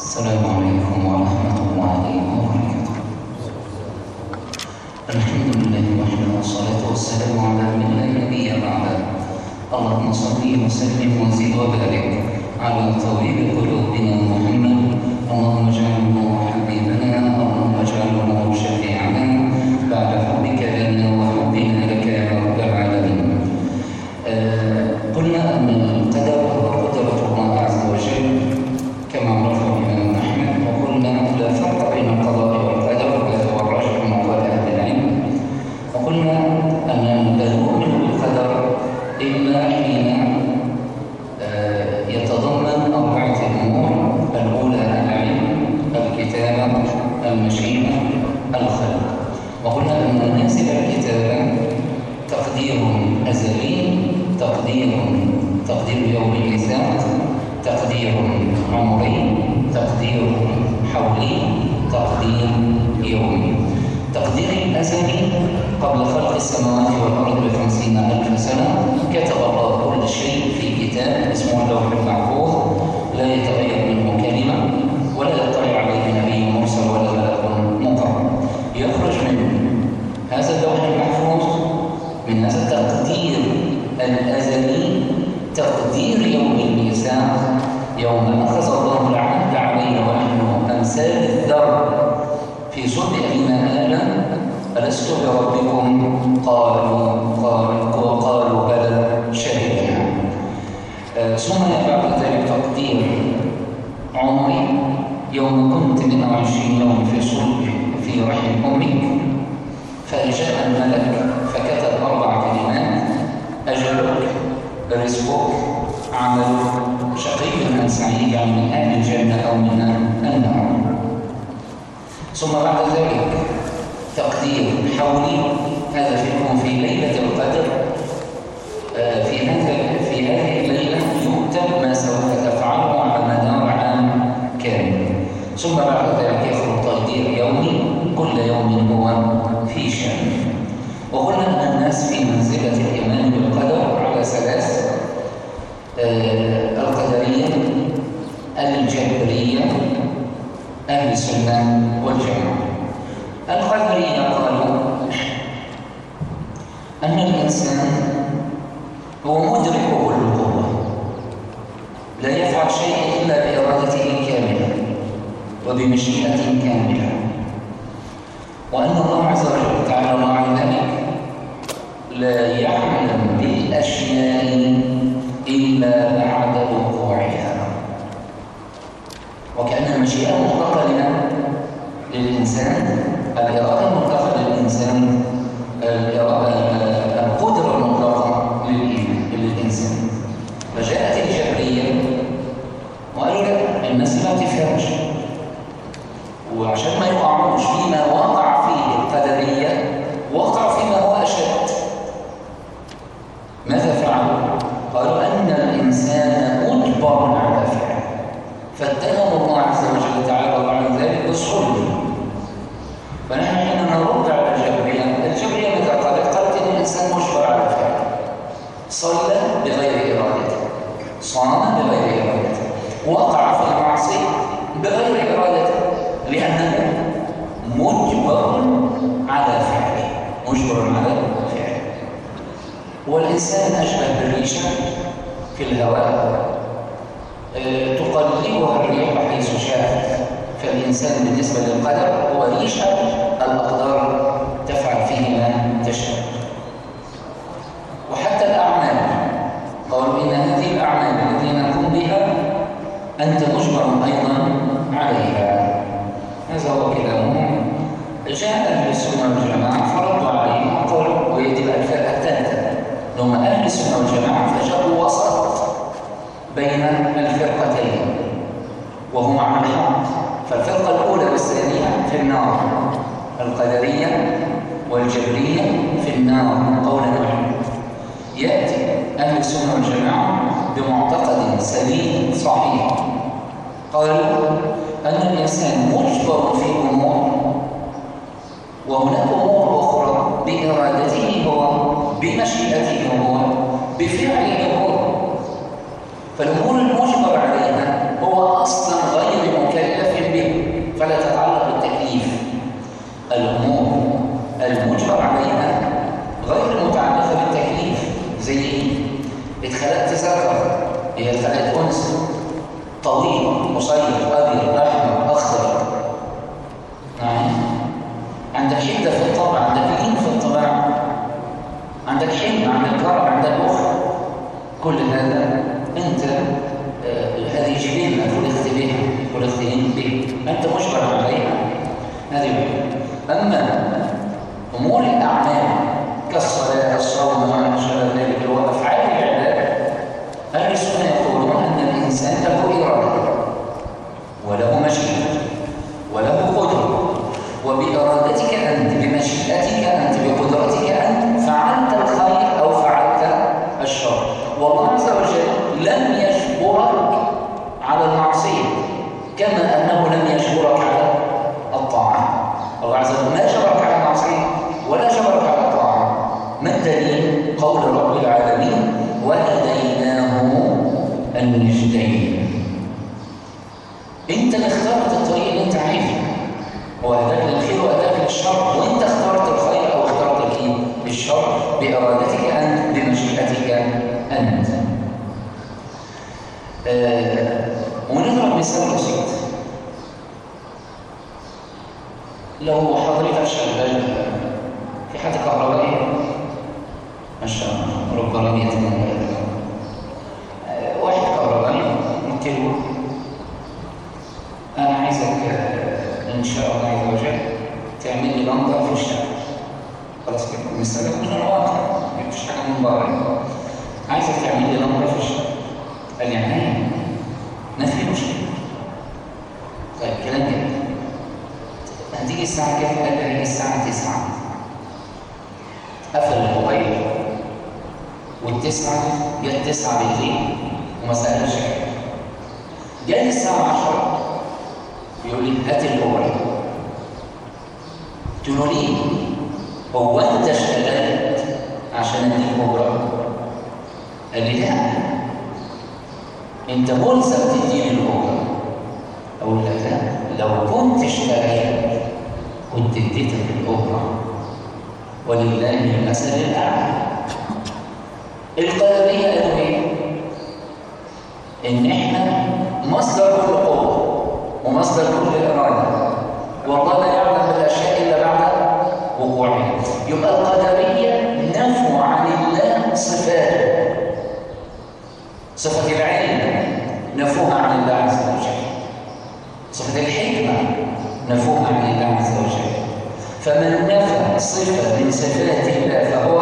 السلام عليكم ورحمة الله وبركاته. الحمد لله وحده والصلاة والسلام على من لا نبي بعده. اللهم صل وسلم وزد وبارك على طبيب قلوبنا محمد. اللهم اجعله حبيبنا اللهم اجعله شفيعنا. بعد حبك في أبينا آدم ألست بربكم؟ قالوا قالوا وقالوا بلى شهدنا. آه، ثم بعد ذلك تقدير. عمري يوم كنت 120 يوم في صلب في رحم أمك فجاء الملك فكتب أربع كلمات. أجلك رزقك عملك شقي أم سعيد من أهل الجنة أو من النار ثم بعد ذلك تقدير حولي هذا فيكم في ليلة القدر آه، في هذا في هذه الليلة يكتب ما سوف تفعله على مدار عام كامل. ثم بعد ذلك يخرج تقدير يومي كل يوم هو في شأن. وقلنا أن الناس في منزلة الإيمان بالقدر على ثلاث آه، القدرية الجبرية أهل السنة والجماعة القدرية قالوا أن الإنسان هو مدرك كل قوة لا يفعل شيء إلا بإرادته الكاملة وبمشيئة كاملة وأن الله عز وجل تعالى مع ذلك لا يعلم بالأشياء إلا بعد وقوعها وكأن المشيئة مطلقة لنا للإنسان الإرادة المطلقة للإنسان الإرادة القدرة المطلقة للإيمان- للإنسان فجاءت الجبرية لا الناس ما تفهمش وعشان ما يقعوش فيما وقع فيه القدرية وقع فيما هو أشد ماذا فعلوا؟ قالوا أن الإنسان مجبر على فعله فاتهم الله عز وجل تعالى وعن ذلك بالظلم فنحن حين نرد على الجبرية الجبرية ماذا قالت؟ قالت أن الإنسان مجبر على فعله صلى بغير إرادته صام بغير إرادته وقع في المعصية بغير إرادته لأنه مجبر على فعله مجبر على فعله والإنسان أشبه بالريشة في الهواء تقلبها الريح حيث شاءت فالإنسان بالنسبة للقدر هو ريشة الأقدار تفعل فيه ما تشاء. وحتى الأعمال قالوا إن هذه الأعمال التي نقوم بها أنت مجبر أيضا عليها هذا هو كلامهم جاء السنة والجماعة والجماعة فجاءوا وسط بين الفرقتين وهم على الحق. فالفرقة الأولى والثانية في النار القدرية والجبرية في النار. قولا واحدا يأتي أهل السنة والجماعة بمعتقد سليم صحيح. قالوا أن الإنسان مجبر في أمور وهناك أمور أخرى بإرادته هو بمشيئته هو. بفعل الجمهور فالأمور المجبر عليها هو أصلا غير مكلف به فلا تتعلق بالتكليف. الأمور المجبر عليها غير متعلقة بالتكليف زي اتخلقت ذكر هي اتخلقت انثى طويل قصير أبيض أحمر كل هذا أنت آه، هذه جبلة خلقت بها خلقت به أنت مجبر عليها. هذه واحدة أما أمور الأعمال كالصلاة الصوم وما شابه ذلك وأفعال العباد السنة يقولون أن الإنسان له إرادة وله مشيئة وله قدرة وبإرادتك أنت بمشيئتك انت بقدرتك انت فعلت الخير أو فعلت الشر والله عز وجل لم يجبرك على المعصيه كما أنه لم يجبرك على الطاعة. الله عز وجل ما جبرك على المعصيه ولا جبرك على الطاعة؟ ما الدليل؟ قول رب العالمين وهديناه النجدين انت اللي اخترت الطريق اللي انت عايزه هو هداك للخير وهداك للشر وانت اخترت الخير أو اخترت الايه الشر بارادتك انت بمشيئتك انت آه مثال بسيط لو حضرتك شغال. في حد كهربائي؟ ما شاء الله. رب ربية من آه واحد كهربائي. قلت له أنا عايزك آه، إن شاء الله عز وجل تعمل لي لمبة في الشقه خلاص كده مستند من الواقع مفيش حاجة من بره. عايزك تعمل لي لمبة في الشقه قال لي ما في مشكله كام قال لي هيجي الساعة 9 قفل الموبايل. والتسعة جت 9 بالليل وما سألناش حاجة. جالي الساعة 10 يقول لي هات الأوعي قلت له ليه؟ هو أنت اشتغلت عشان أديك بكرة؟ قال لي لا. أنت ملزم تديني البكرة أقول لك لا. لو كنت اشتغلت كنت اديتك البكرة ولله المثل الأعلى. القدرية قالوا إيه؟ إن إحنا مصدر كل قوة ومصدر كل إرادة. والله لا يعلم الأشياء إلا بعد وقوعها. يبقى القدرية نفوا عن الله صفاته. صفة العلم نفوها عن الله عز وجل. صفة الحكمة نفوها عن الله عز وجل. فمن نفى صفة من صفات الله فهو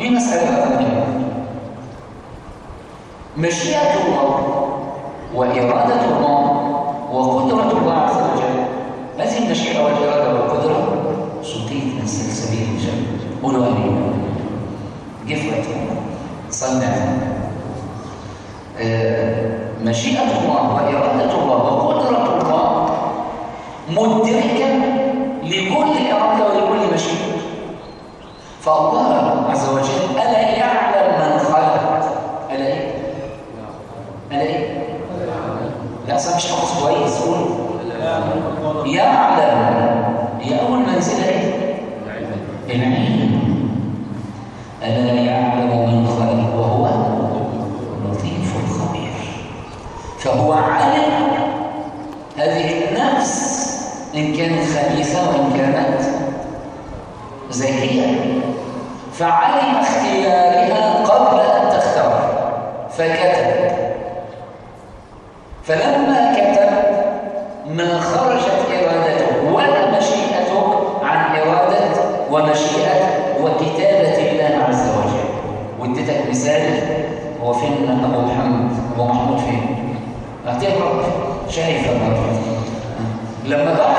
دي مسألة ثانية مشيئة الله وإرادة الله وقدرة الله عز وجل. هذه المشيئة والإرادة والقدرة سقيت من سلسبيل الجنة. قولوا أمين جفوة صنع. آه، مشيئة الله وإرادة الله وقدرة الله مدركة لكل إرادة ولكل مشيئة. فالله وجل ألا يعلم من خلق ألا إيه؟ ألا إيه؟ لا صح كويس قول يعلم شايف لما ضاع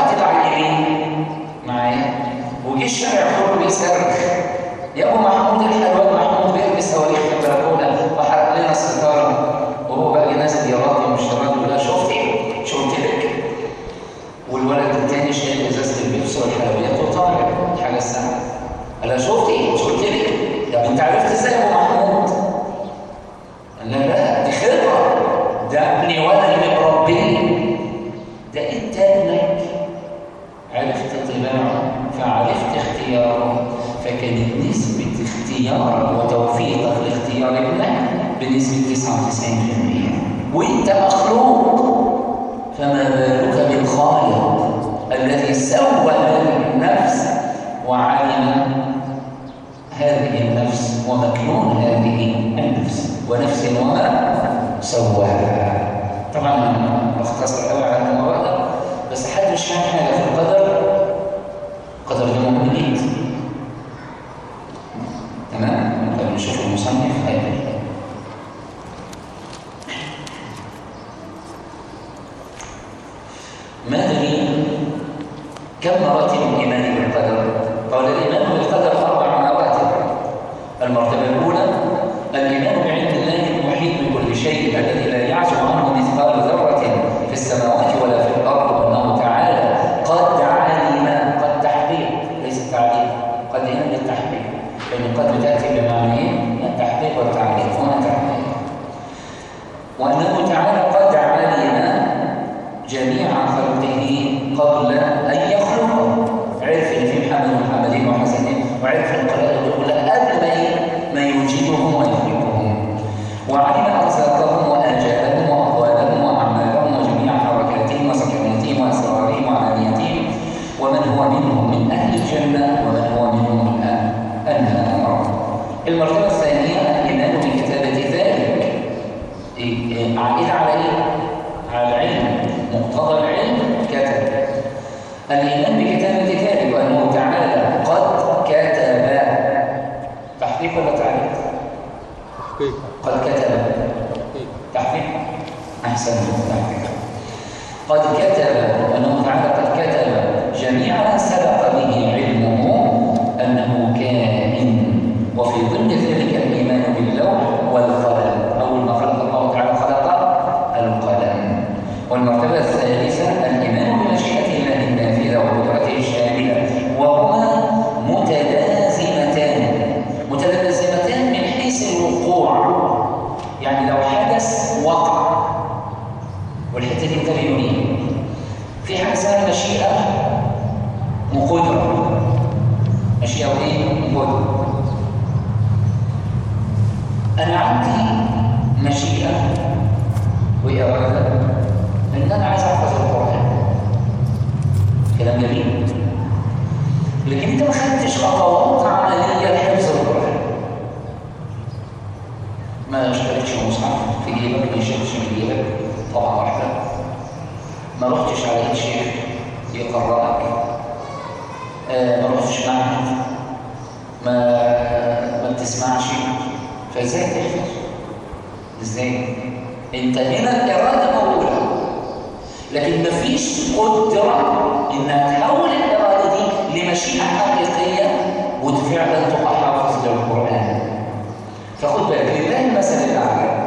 تجيبك من شيخ مش طبعا واحدة ما رحتش على ايد شيخ يقررك آه ما رحتش معهد ما ما بتسمعش فازاي تحفظ؟ إزاي؟ انت هنا الاراده موجوده لكن ما فيش قدره انها تحول الاراده دي لمشيئه حقيقيه وفعلا تبقى حافظ للقران فخد بالك لله المثل الاعلى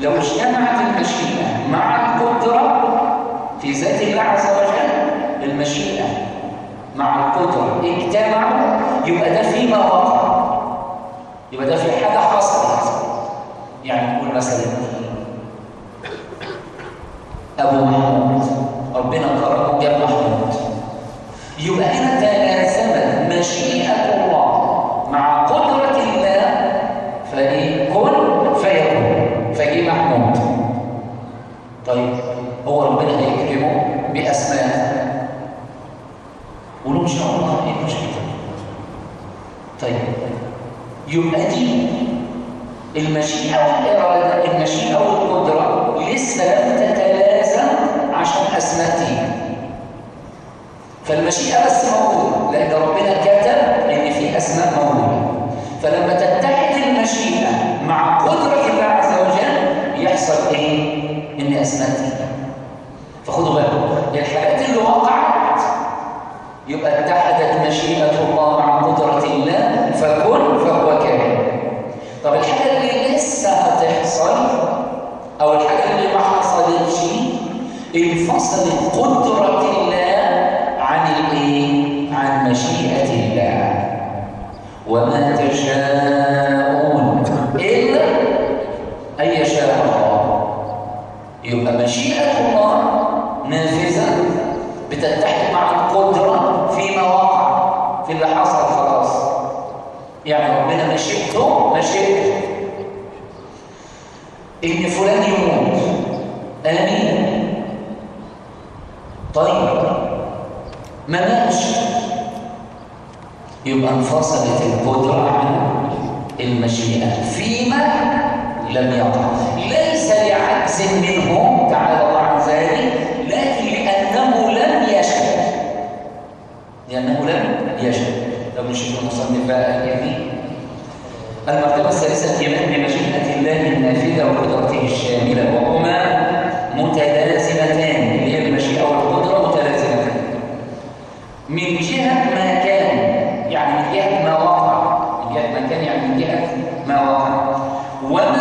لو اجتمعت المشيئة مع القدرة في ذات الله عز وجل المشيئة مع القدرة. اجتمعوا يبقى ده فيما وقع يبقى ده في حاجة حصلت يعني نقول مثلا أبو محمود ربنا كرمه جاب محمود. يبقى هنا تلازمت مشيئة يبقى دي المشيئة والإرادة المشيئة والقدرة لسه لم تتلازم عشان أسمته فالمشيئة بس موجودة لأن ربنا كتب إن في أسماء موجودة. فلما تتحد المشيئة مع قدرة الله عز وجل يحصل إيه؟ إن أسمته فخدوا بالكم الحاجات اللي وقعت يبقى اتحدت مشيئة الله مع عليه وسلم قد يبقى انفصلت القدرة عن المشيئة. فيما لم يقع. ليس لعجز منهم تعالى الله عن ذلك لكن لأنه لم يشاء لأنه لم يشاء لو نشوف المصنف بقى يعني. المرتبة الثالثة الإيمان بمشيئة الله النافذة وقدرته الشاملة. وهما متلازمتان. اللي هي المشيئة والقدرة متلازمتان. من جهة ما melody. When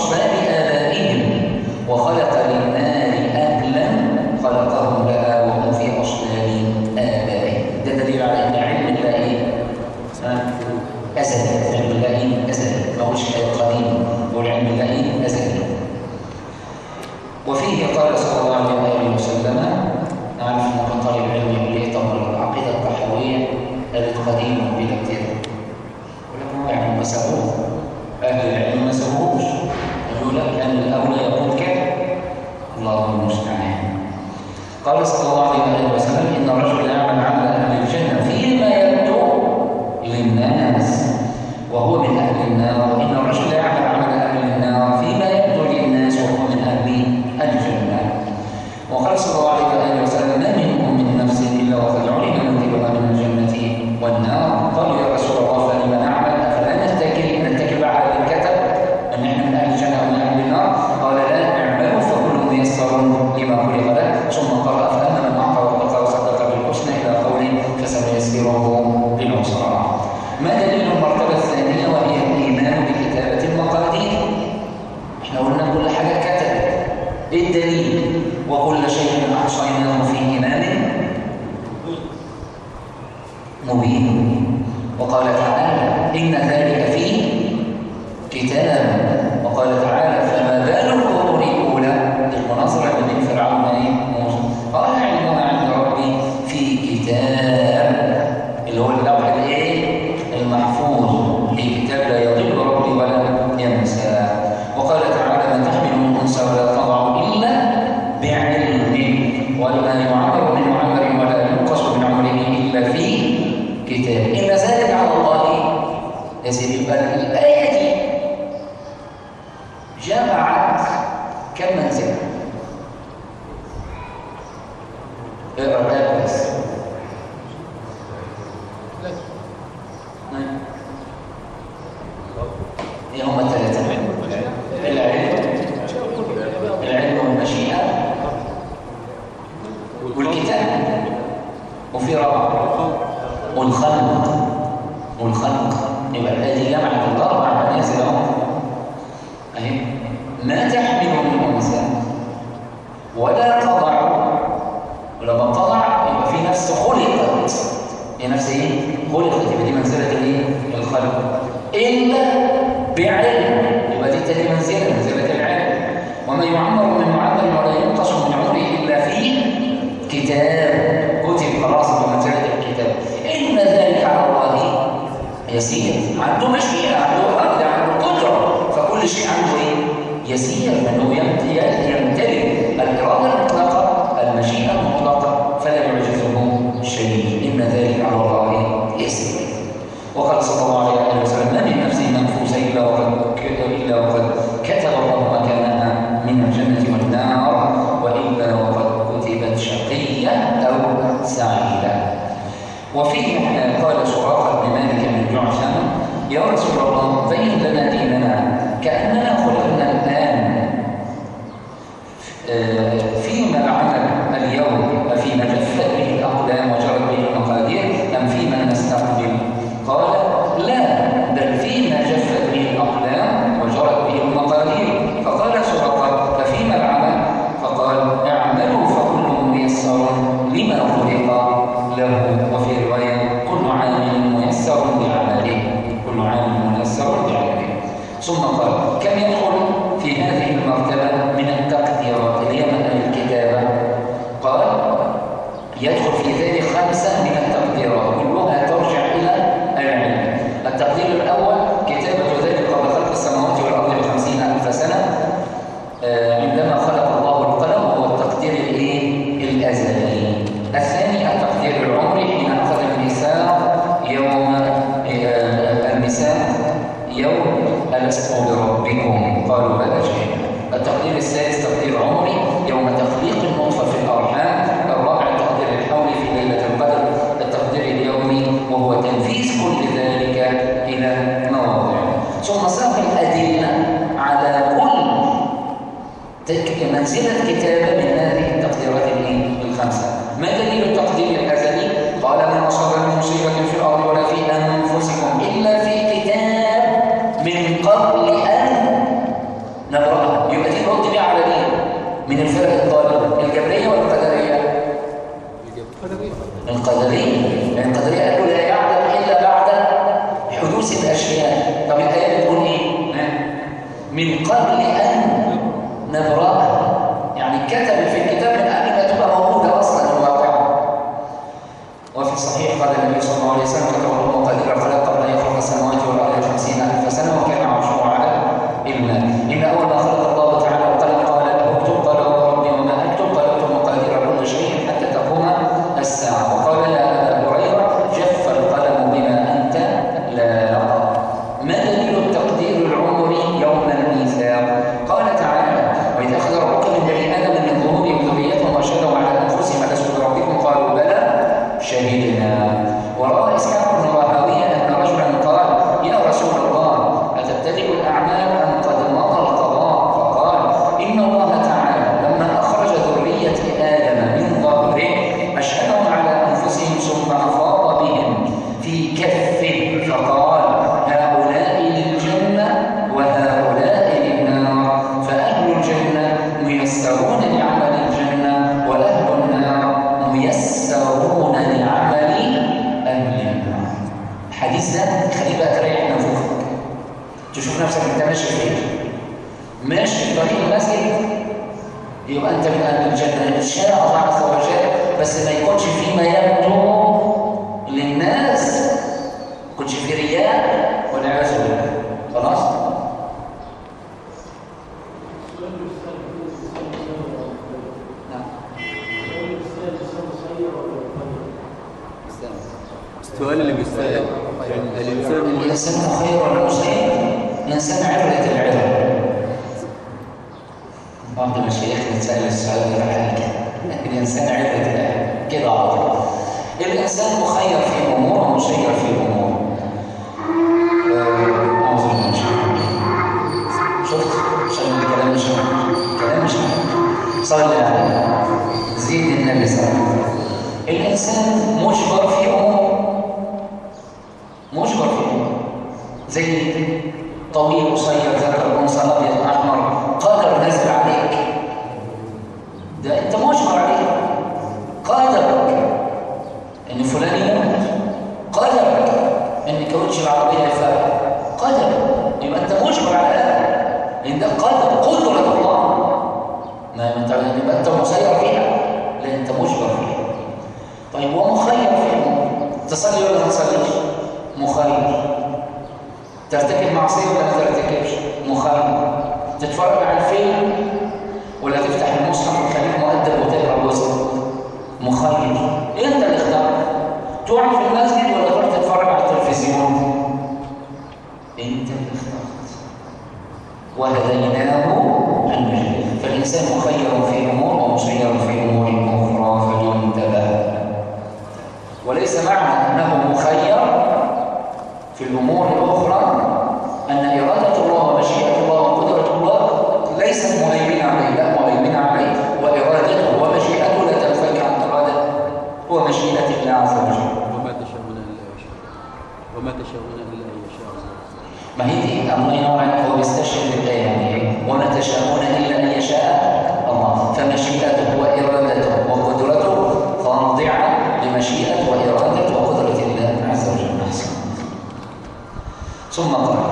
أصلاب آبائهم وخلق للنار أهلا خلقهم لها وهم في أصلاب آبائهم ده دليل على أن علم الله إيه؟ أزل علم الله إيه؟ أزل ما هوش قديم دول علم الله إيه؟ أزل وفيه قال صلى الله عليه وسلم نعرف أن طالب العلم يقول ليه طب العقيدة التحوية قديم القدري القدرية قالوا لا يعلم إلا بعد حدوث الأشياء. طب الآية بتقول إيه؟ من قبل أن نبرأها يعني كتب في الكتاب من قبل ما تبقى موجودة أصلا في الواقع. وفي الصحيح قال النبي صلى الله عليه وسلم كتب الله تقدير الخلق قبل أن يخلق السماوات والأرض 50 ألف سنة وكان عرشه على الماء إن أول ما خلق الله الشارع وتعرف ورشات بس ما يكونش في ميال انتهى الخلافات وهديناه المجد فالإنسان مخير في امور ومسير في امور أخرى فلينتبه. وليس معنى أنه مخير في الأمور الأخرى أن إرادة الله ومشيئة الله وقدرة الله ليست مهيمنه عليه لا مهيمنه عليه. وإرادته ومشيئته لا تنفك عن إرادة ومشيئة الله عز وجل. وما إلا وما تشاؤون إلا ما هي دي أمرين عنك وبيستشهد الله يعني وما تشاءون إلا أن يشاء الله. فمشيئته وإرادته وقدرته خاضعة لمشيئة وإرادة وقدرة الله عز وجل. ثم قال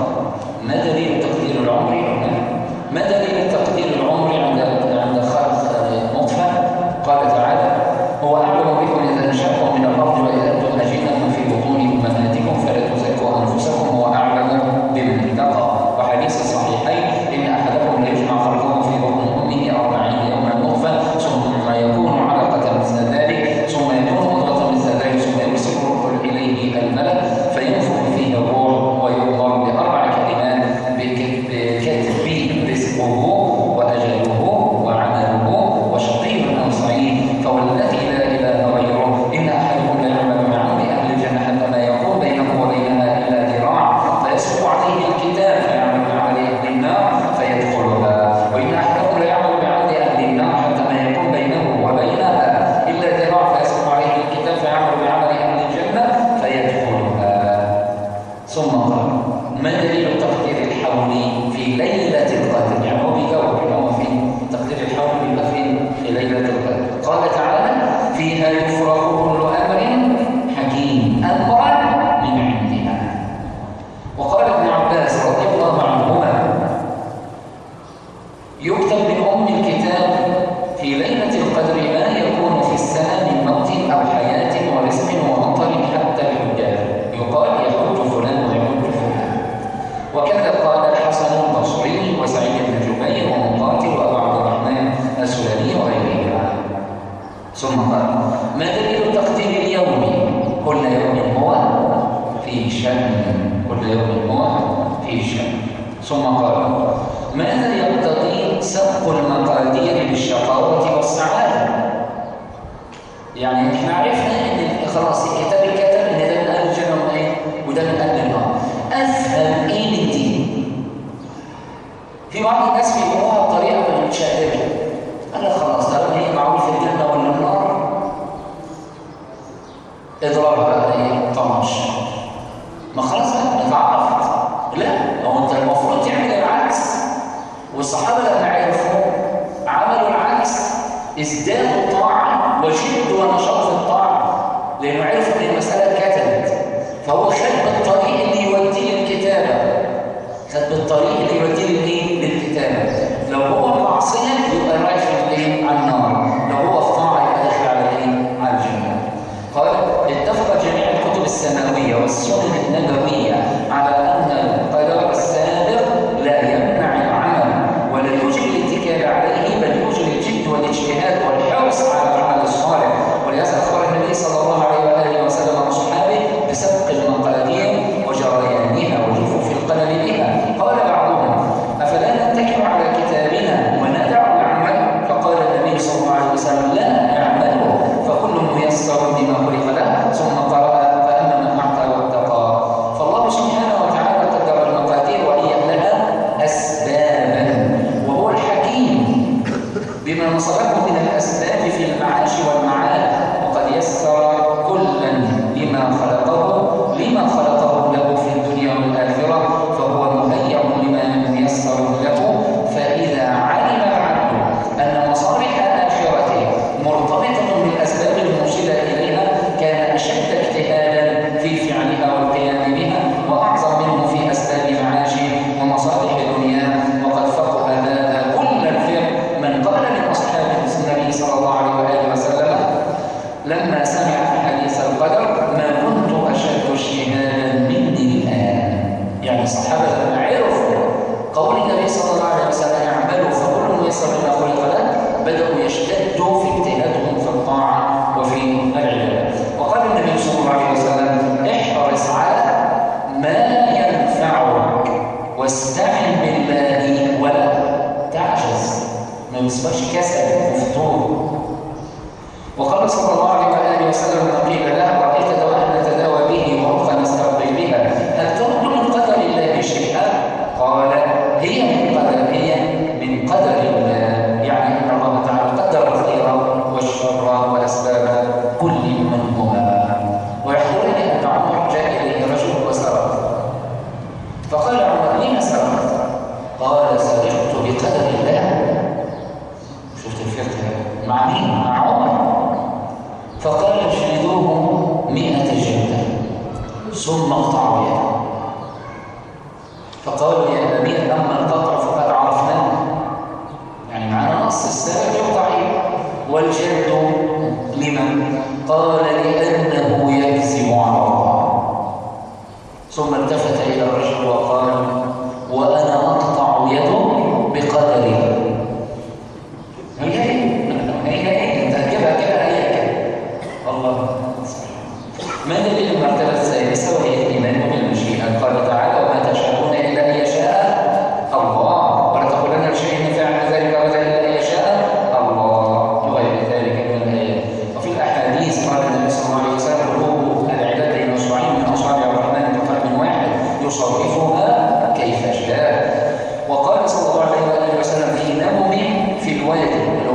وآله وسلم لما قيل له رأيت دواء نتداوى به ورقا نسترضي بها هل ترد من قدر الله شيئا؟ قال هي من قدر هي من قدر الله يعني أن الله تعالى قدر الخير والشر وأسباب كل منهما ويحضرني أن عمر جاء إليه رجل وسرق فقال عمر لما سرقت؟ قال سرقت بقدر الله شفت الفقه مع مين؟ مع عمر فقال اجلدوه مئة جلدة ثم اقطعوا يده فقالوا يا أمير أما القطع فقد عرفناه يعني معنا نص السبب يقطع والجد لمن قال لأنه يكذب على الله ثم التفت إلى الرجل وقال وأنا أقطع يده بقدري هي هي هي انت هتجيبها كده هي كده الله ما دليل المرتبة الثالثة وهي الإيمان بالمشيئة قال تعالى وما تشاءون إلا أن يشاء الله ولا تقولن لشيء إن فعل ذلك أبدا إلا أن يشاء الله وغير ذلك من الآيات وفي الأحاديث قال النبي صلى الله عليه وسلم قلوب العباد بين أصبعين من أصابع الرحمن كقلب واحد يصرفها كيف شاء وقال صلى الله عليه وسلم في نوم في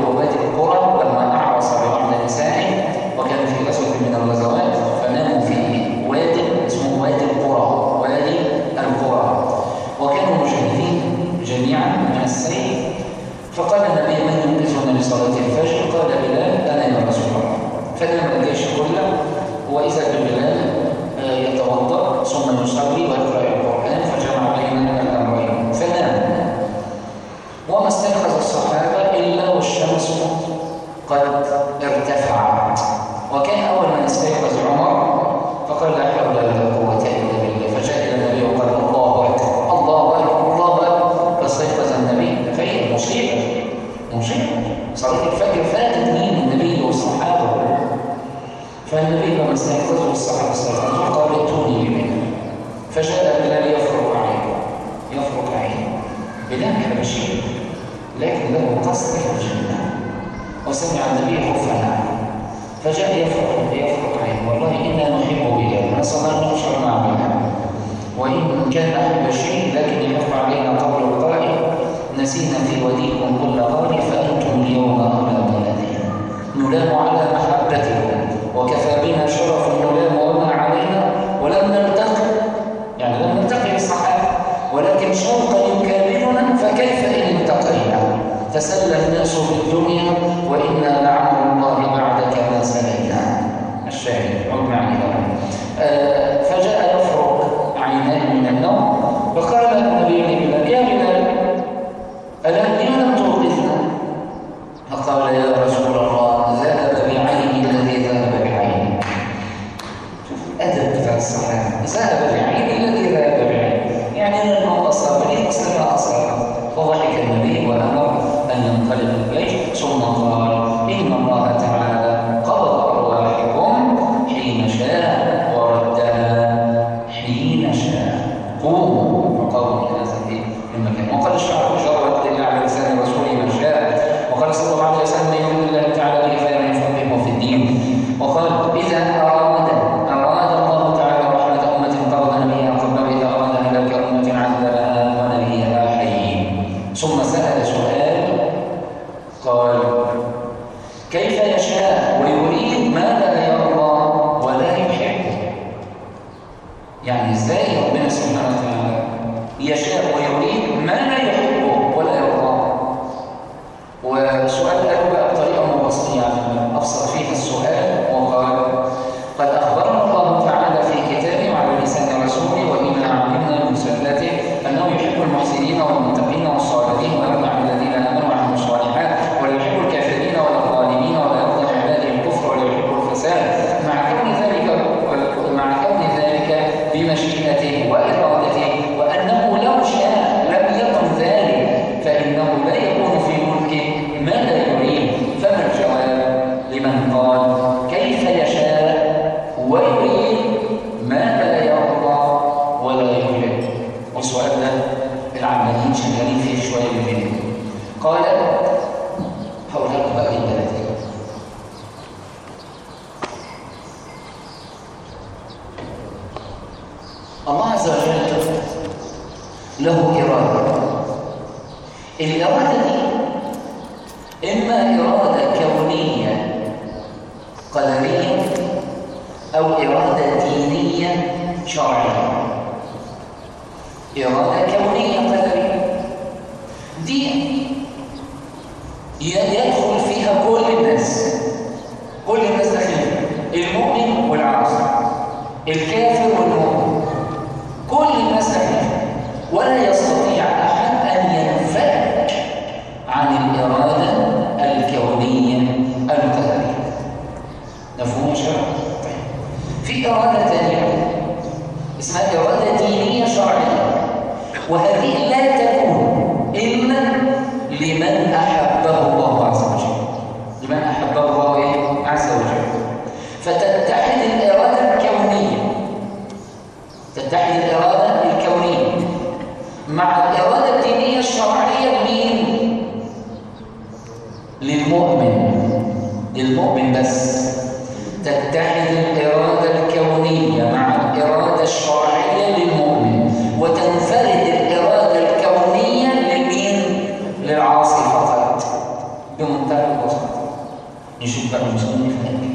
在我们生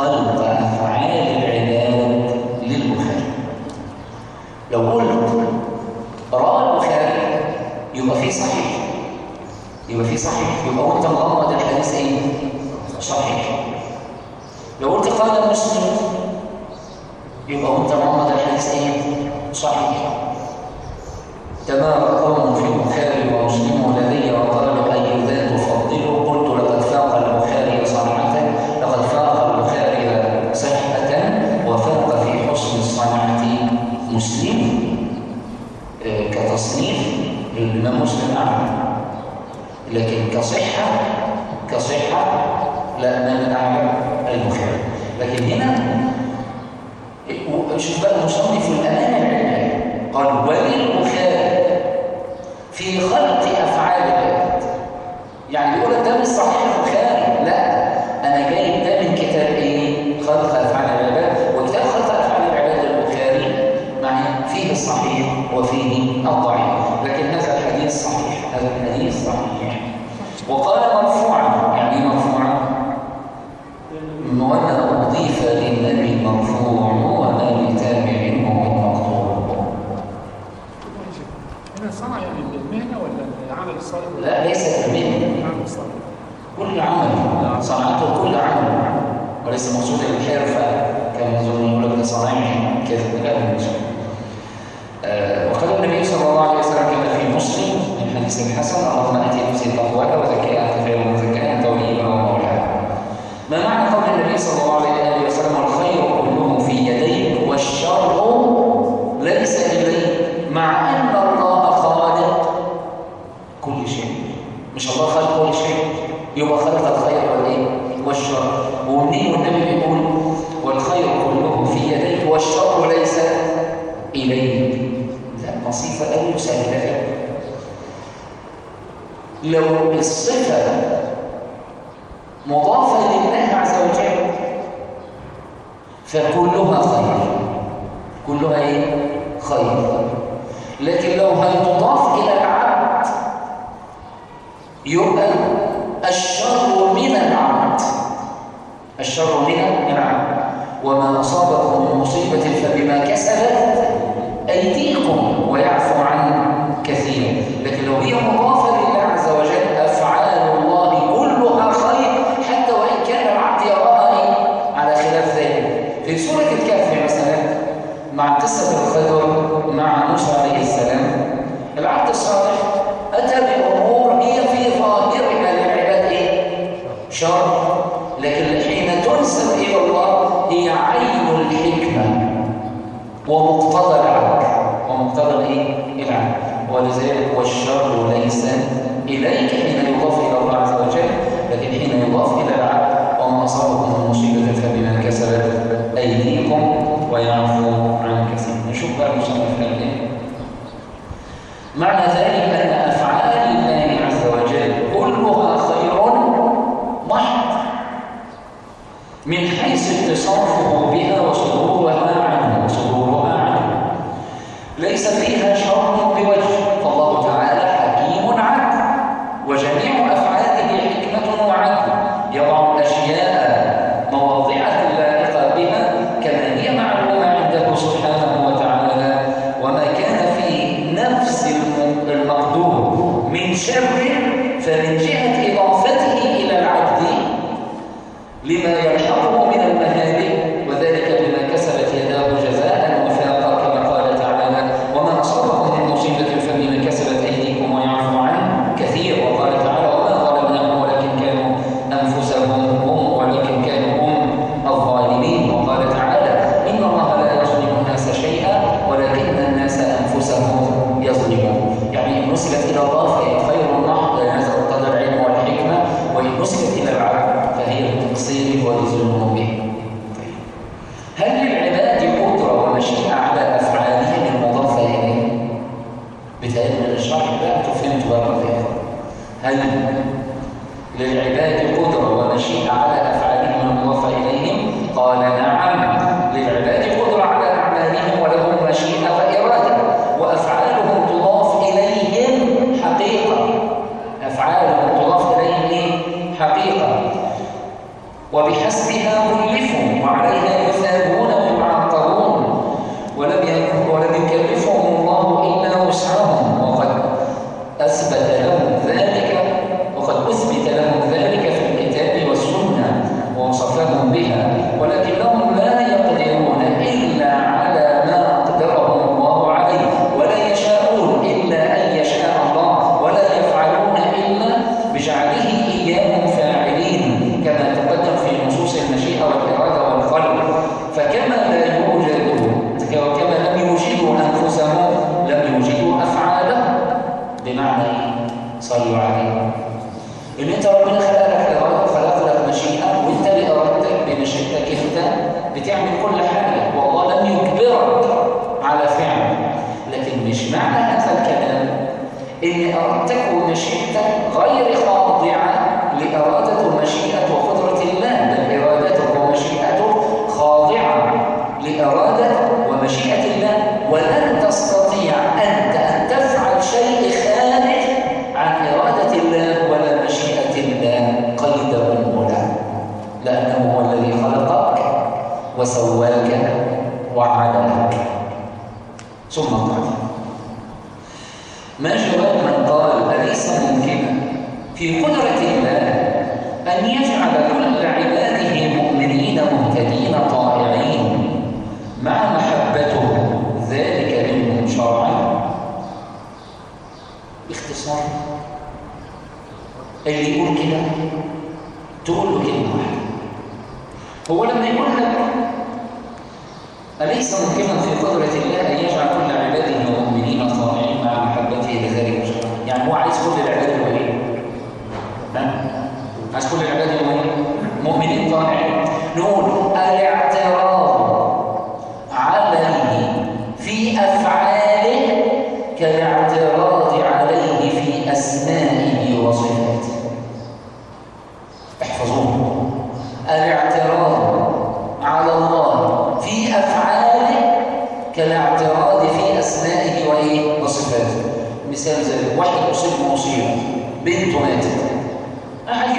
خلق أفعال العباد للبخاري لو قلت رأى البخاري يبقى في صحيح. يبقى في صحيح. يبقى وانت مغمض الحديث إيه؟ صحيح. لو قلت قال مسلم يبقى وانت مغمض الحديث إيه؟ صحيح. تمام. قوم في البخاري ومسلم ولا كصحة كصحة لا أنا أعلم المخالف لكن هنا شوف بقى المصنف الأمانة العناية قال وللمخالف في خلق أفعال العباد يعني يقول لك ده مش صحيح going to have أيديكم ويعفو عن كثير نشوف بقى المصنف قال معنى ذلك وبحسبها كلفوا وعليها يثابون ويعطرون ولم يكلفوا ولم يكلفهم اسمعوا اللي يقول كده تقول له كلمة واحدة. هو لما يقول لك أليس ممكنا في قدرة الله أن يجعل كل عباده مؤمنين طائعين مع محبته لذلك يعني هو عايز كل العباد يبقى إيه؟ عايز كل العباد يبقى مؤمنين طائعين نقول مثال زي واحد أصيب مصيبة بنته ماتت. أحد